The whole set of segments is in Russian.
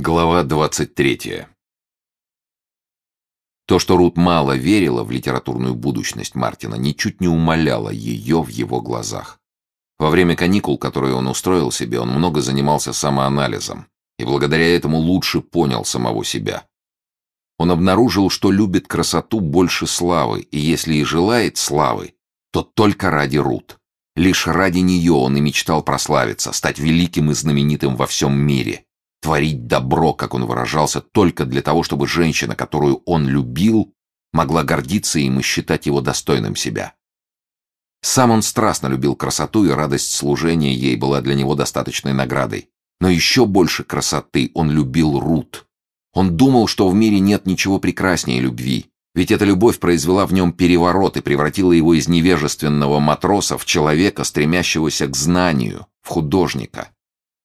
Глава 23. То, что Рут мало верила в литературную будущность Мартина, ничуть не умаляло ее в его глазах. Во время каникул, которые он устроил себе, он много занимался самоанализом, и благодаря этому лучше понял самого себя. Он обнаружил, что любит красоту больше славы, и если и желает славы, то только ради Рут. Лишь ради нее он и мечтал прославиться, стать великим и знаменитым во всем мире – творить добро, как он выражался, только для того, чтобы женщина, которую он любил, могла гордиться им и считать его достойным себя. Сам он страстно любил красоту, и радость служения ей была для него достаточной наградой. Но еще больше красоты он любил Рут. Он думал, что в мире нет ничего прекраснее любви, ведь эта любовь произвела в нем переворот и превратила его из невежественного матроса в человека, стремящегося к знанию, в художника.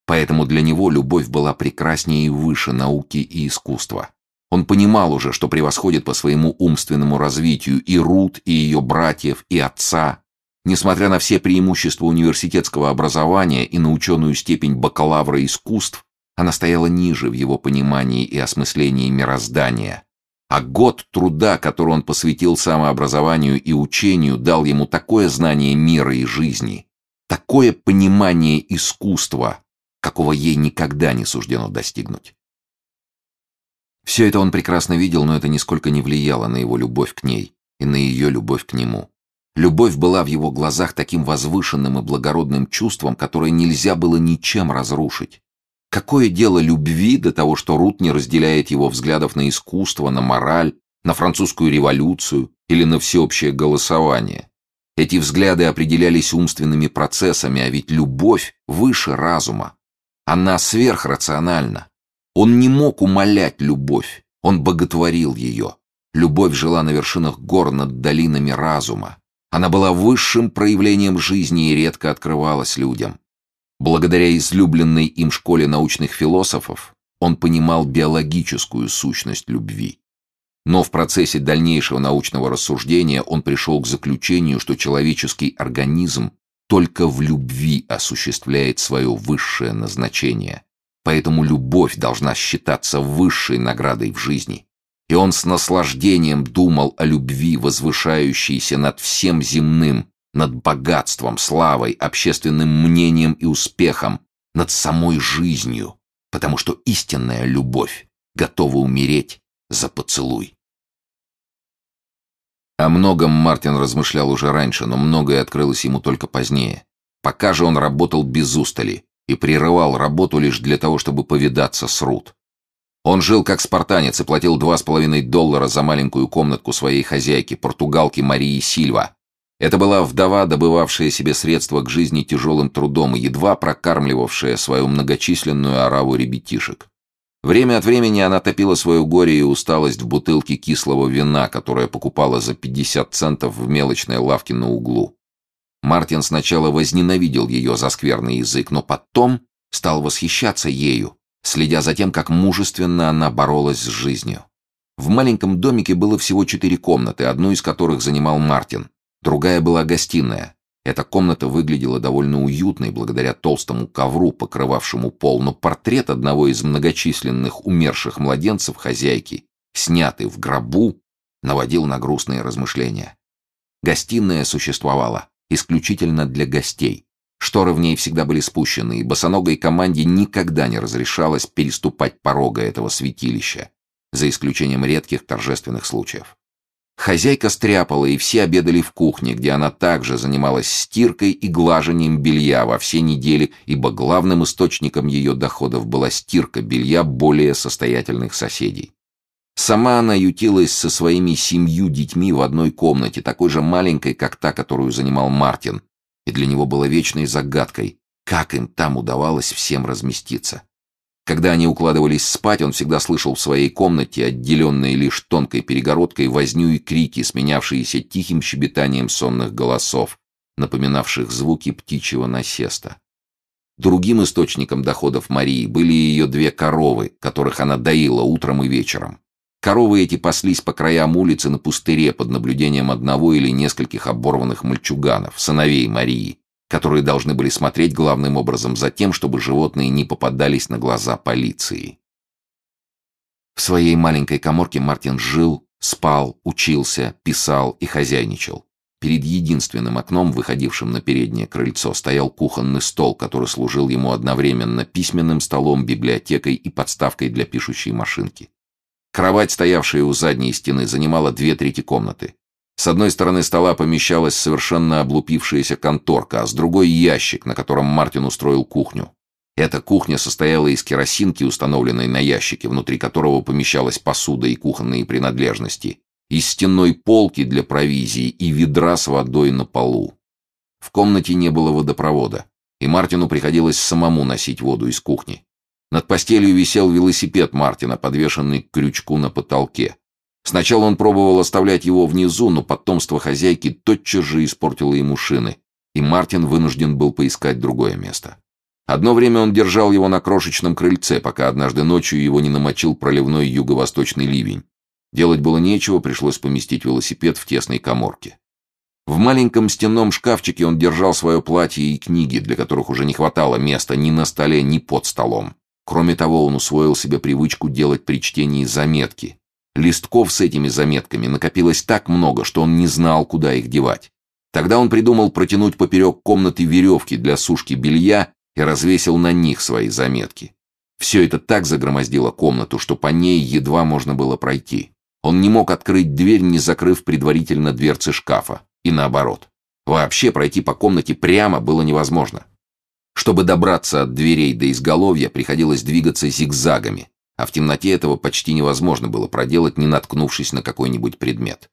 Поэтому для него любовь была прекраснее и выше науки и искусства. Он понимал уже, что превосходит по своему умственному развитию и Рут, и ее братьев, и отца. Несмотря на все преимущества университетского образования и на ученую степень бакалавра искусств, она стояла ниже в его понимании и осмыслении мироздания. А год труда, который он посвятил самообразованию и учению, дал ему такое знание мира и жизни, такое понимание искусства, какого ей никогда не суждено достигнуть. Все это он прекрасно видел, но это нисколько не влияло на его любовь к ней и на ее любовь к нему. Любовь была в его глазах таким возвышенным и благородным чувством, которое нельзя было ничем разрушить. Какое дело любви до того, что Рут не разделяет его взглядов на искусство, на мораль, на французскую революцию или на всеобщее голосование? Эти взгляды определялись умственными процессами, а ведь любовь выше разума. Она сверхрациональна. Он не мог умолять любовь, он боготворил ее. Любовь жила на вершинах гор над долинами разума. Она была высшим проявлением жизни и редко открывалась людям. Благодаря излюбленной им школе научных философов он понимал биологическую сущность любви. Но в процессе дальнейшего научного рассуждения он пришел к заключению, что человеческий организм только в любви осуществляет свое высшее назначение. Поэтому любовь должна считаться высшей наградой в жизни. И он с наслаждением думал о любви, возвышающейся над всем земным, над богатством, славой, общественным мнением и успехом, над самой жизнью, потому что истинная любовь готова умереть за поцелуй. О многом Мартин размышлял уже раньше, но многое открылось ему только позднее. Пока же он работал без устали и прерывал работу лишь для того, чтобы повидаться с Рут. Он жил как спартанец и платил два с половиной доллара за маленькую комнатку своей хозяйки, португалки Марии Сильва. Это была вдова, добывавшая себе средства к жизни тяжелым трудом и едва прокармливавшая свою многочисленную ораву ребятишек. Время от времени она топила свое горе и усталость в бутылке кислого вина, которое покупала за 50 центов в мелочной лавке на углу. Мартин сначала возненавидел ее за скверный язык, но потом стал восхищаться ею, следя за тем, как мужественно она боролась с жизнью. В маленьком домике было всего четыре комнаты, одну из которых занимал Мартин. Другая была гостиная. Эта комната выглядела довольно уютной благодаря толстому ковру, покрывавшему пол, но портрет одного из многочисленных умерших младенцев хозяйки, снятый в гробу, наводил на грустные размышления. Гостиная существовала исключительно для гостей. Шторы в ней всегда были спущены, и босоногой команде никогда не разрешалось переступать порога этого святилища, за исключением редких торжественных случаев. Хозяйка стряпала, и все обедали в кухне, где она также занималась стиркой и глажением белья во все недели, ибо главным источником ее доходов была стирка белья более состоятельных соседей. Сама она ютилась со своими семью детьми в одной комнате, такой же маленькой, как та, которую занимал Мартин, и для него было вечной загадкой, как им там удавалось всем разместиться. Когда они укладывались спать, он всегда слышал в своей комнате, отделенной лишь тонкой перегородкой, возню и крики, сменявшиеся тихим щебетанием сонных голосов, напоминавших звуки птичьего насеста. Другим источником доходов Марии были ее две коровы, которых она доила утром и вечером. Коровы эти паслись по краям улицы на пустыре под наблюдением одного или нескольких оборванных мальчуганов, сыновей Марии, которые должны были смотреть главным образом за тем, чтобы животные не попадались на глаза полиции. В своей маленькой коморке Мартин жил, спал, учился, писал и хозяйничал. Перед единственным окном, выходившим на переднее крыльцо, стоял кухонный стол, который служил ему одновременно письменным столом, библиотекой и подставкой для пишущей машинки. Кровать, стоявшая у задней стены, занимала две трети комнаты. С одной стороны стола помещалась совершенно облупившаяся конторка, а с другой — ящик, на котором Мартин устроил кухню. Эта кухня состояла из керосинки, установленной на ящике, внутри которого помещалась посуда и кухонные принадлежности, из стенной полки для провизии и ведра с водой на полу. В комнате не было водопровода, и Мартину приходилось самому носить воду из кухни. Над постелью висел велосипед Мартина, подвешенный к крючку на потолке. Сначала он пробовал оставлять его внизу, но потомство хозяйки тотчас же испортило ему шины, и Мартин вынужден был поискать другое место. Одно время он держал его на крошечном крыльце, пока однажды ночью его не намочил проливной юго-восточный ливень. Делать было нечего, пришлось поместить велосипед в тесной коморке. В маленьком стенном шкафчике он держал свое платье и книги, для которых уже не хватало места ни на столе, ни под столом. Кроме того, он усвоил себе привычку делать при чтении заметки. Листков с этими заметками накопилось так много, что он не знал, куда их девать. Тогда он придумал протянуть поперек комнаты веревки для сушки белья и развесил на них свои заметки. Все это так загромоздило комнату, что по ней едва можно было пройти. Он не мог открыть дверь, не закрыв предварительно дверцы шкафа. И наоборот. Вообще пройти по комнате прямо было невозможно. Чтобы добраться от дверей до изголовья, приходилось двигаться зигзагами, а в темноте этого почти невозможно было проделать, не наткнувшись на какой-нибудь предмет.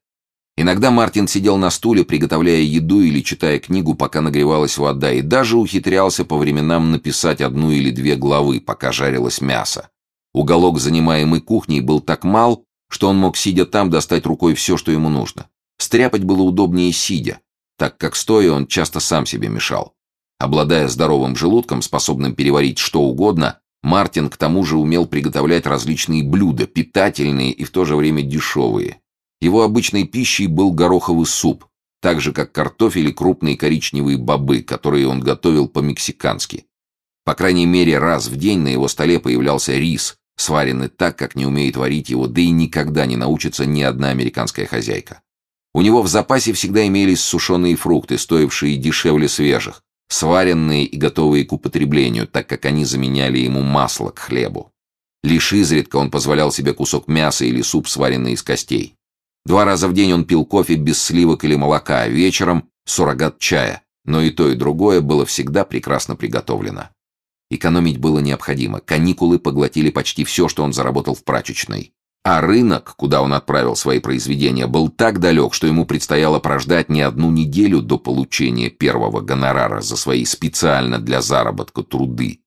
Иногда Мартин сидел на стуле, приготовляя еду или читая книгу, пока нагревалась вода, и даже ухитрялся по временам написать одну или две главы, пока жарилось мясо. Уголок, занимаемый кухней, был так мал, что он мог, сидя там, достать рукой все, что ему нужно. Стряпать было удобнее сидя, так как стоя он часто сам себе мешал. Обладая здоровым желудком, способным переварить что угодно, Мартин к тому же умел приготовлять различные блюда, питательные и в то же время дешевые. Его обычной пищей был гороховый суп, так же как картофель и крупные коричневые бобы, которые он готовил по-мексикански. По крайней мере, раз в день на его столе появлялся рис, сваренный так, как не умеет варить его, да и никогда не научится ни одна американская хозяйка. У него в запасе всегда имелись сушеные фрукты, стоившие дешевле свежих, сваренные и готовые к употреблению, так как они заменяли ему масло к хлебу. Лишь изредка он позволял себе кусок мяса или суп, сваренный из костей. Два раза в день он пил кофе без сливок или молока, а вечером – суррогат чая, но и то, и другое было всегда прекрасно приготовлено. Экономить было необходимо, каникулы поглотили почти все, что он заработал в прачечной. А рынок, куда он отправил свои произведения, был так далек, что ему предстояло прождать не одну неделю до получения первого гонорара за свои специально для заработка труды.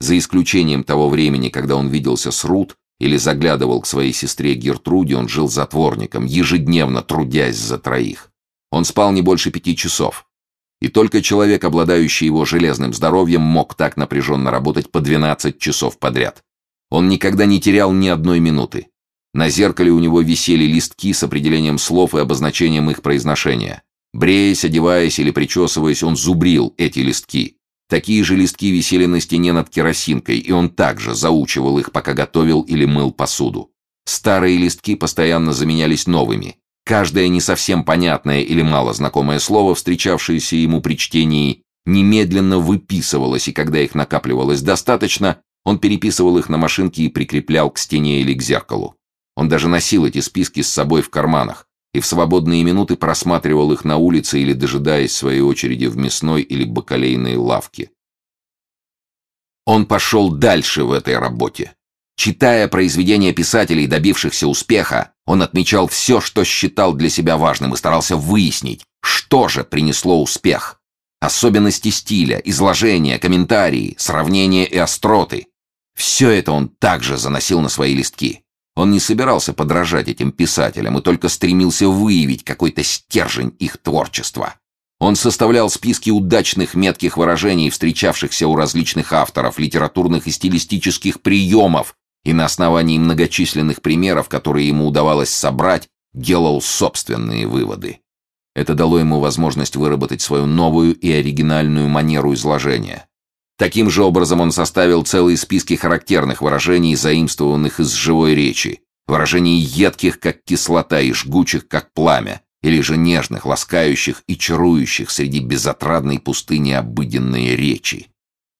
За исключением того времени, когда он виделся с Рут, или заглядывал к своей сестре Гертруде, он жил затворником, ежедневно трудясь за троих. Он спал не больше пяти часов. И только человек, обладающий его железным здоровьем, мог так напряженно работать по 12 часов подряд. Он никогда не терял ни одной минуты. На зеркале у него висели листки с определением слов и обозначением их произношения. Бреясь, одеваясь или причесываясь, он зубрил эти листки. Такие же листки висели на стене над керосинкой, и он также заучивал их, пока готовил или мыл посуду. Старые листки постоянно заменялись новыми. Каждое не совсем понятное или мало знакомое слово, встречавшееся ему при чтении, немедленно выписывалось, и когда их накапливалось достаточно, он переписывал их на машинке и прикреплял к стене или к зеркалу. Он даже носил эти списки с собой в карманах, и в свободные минуты просматривал их на улице или дожидаясь своей очереди в мясной или бакалейной лавке. Он пошел дальше в этой работе. Читая произведения писателей, добившихся успеха, он отмечал все, что считал для себя важным, и старался выяснить, что же принесло успех. Особенности стиля, изложения, комментарии, сравнения и остроты. Все это он также заносил на свои листки. Он не собирался подражать этим писателям и только стремился выявить какой-то стержень их творчества. Он составлял списки удачных метких выражений, встречавшихся у различных авторов, литературных и стилистических приемов, и на основании многочисленных примеров, которые ему удавалось собрать, делал собственные выводы. Это дало ему возможность выработать свою новую и оригинальную манеру изложения. Таким же образом он составил целые списки характерных выражений, заимствованных из живой речи, выражений едких, как кислота, и жгучих, как пламя, или же нежных, ласкающих и чарующих среди безотрадной пустыни обыденной речи.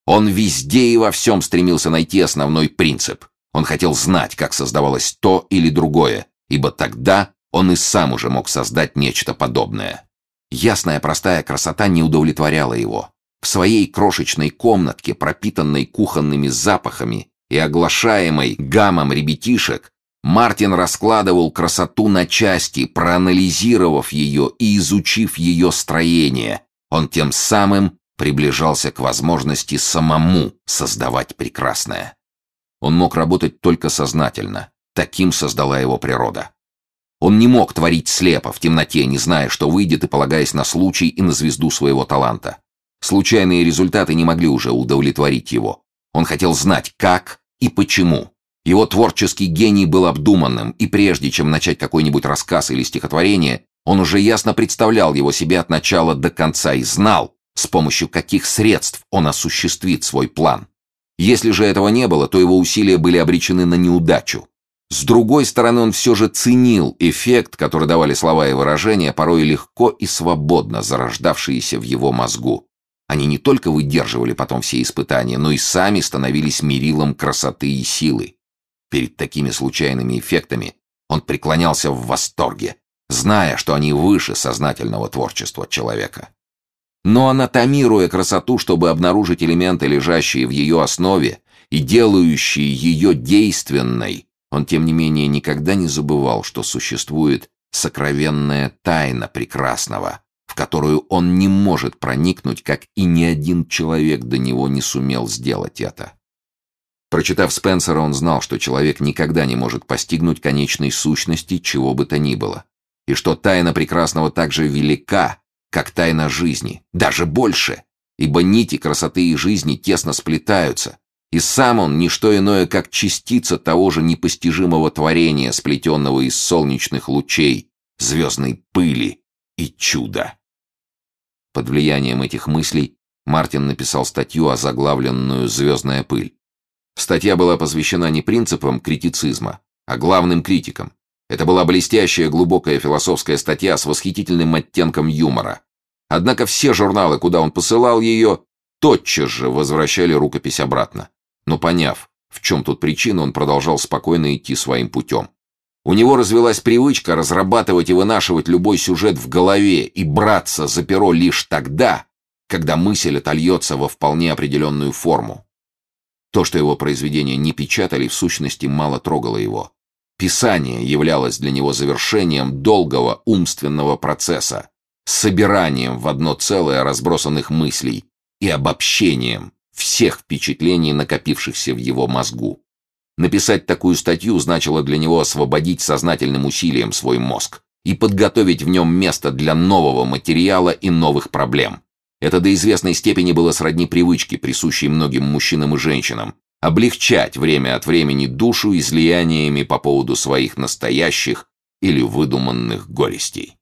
Он везде и во всем стремился найти основной принцип. Он хотел знать, как создавалось то или другое, ибо тогда он и сам уже мог создать нечто подобное. Ясная простая красота не удовлетворяла его. В своей крошечной комнатке, пропитанной кухонными запахами и оглашаемой гамом ребятишек, Мартин раскладывал красоту на части, проанализировав ее и изучив ее строение. Он тем самым приближался к возможности самому создавать прекрасное. Он мог работать только сознательно. Таким создала его природа. Он не мог творить слепо, в темноте, не зная, что выйдет, и полагаясь на случай и на звезду своего таланта. Случайные результаты не могли уже удовлетворить его. Он хотел знать, как и почему. Его творческий гений был обдуманным, и прежде чем начать какой-нибудь рассказ или стихотворение, он уже ясно представлял его себе от начала до конца и знал, с помощью каких средств он осуществит свой план. Если же этого не было, то его усилия были обречены на неудачу. С другой стороны, он все же ценил эффект, который давали слова и выражения, порой легко и свободно зарождавшиеся в его мозгу. Они не только выдерживали потом все испытания, но и сами становились мерилом красоты и силы. Перед такими случайными эффектами он преклонялся в восторге, зная, что они выше сознательного творчества человека. Но анатомируя красоту, чтобы обнаружить элементы, лежащие в ее основе и делающие ее действенной, он, тем не менее, никогда не забывал, что существует сокровенная тайна прекрасного, которую он не может проникнуть, как и ни один человек до него не сумел сделать это. Прочитав Спенсера, он знал, что человек никогда не может постигнуть конечной сущности чего бы то ни было, и что тайна прекрасного так же велика, как тайна жизни, даже больше, ибо нити красоты и жизни тесно сплетаются, и сам он не что иное, как частица того же непостижимого творения, сплетенного из солнечных лучей, звездной пыли и чуда. Под влиянием этих мыслей Мартин написал статью, озаглавленную «Звездная пыль». Статья была посвящена не принципам критицизма, а главным критикам. Это была блестящая глубокая философская статья с восхитительным оттенком юмора. Однако все журналы, куда он посылал ее, тотчас же возвращали рукопись обратно. Но поняв, в чем тут причина, он продолжал спокойно идти своим путем. У него развелась привычка разрабатывать и вынашивать любой сюжет в голове и браться за перо лишь тогда, когда мысль отольется во вполне определенную форму. То, что его произведения не печатали, в сущности мало трогало его. Писание являлось для него завершением долгого умственного процесса, собиранием в одно целое разбросанных мыслей и обобщением всех впечатлений, накопившихся в его мозгу. Написать такую статью значило для него освободить сознательным усилием свой мозг и подготовить в нем место для нового материала и новых проблем. Это до известной степени было сродни привычке, присущей многим мужчинам и женщинам, облегчать время от времени душу излияниями по поводу своих настоящих или выдуманных горестей.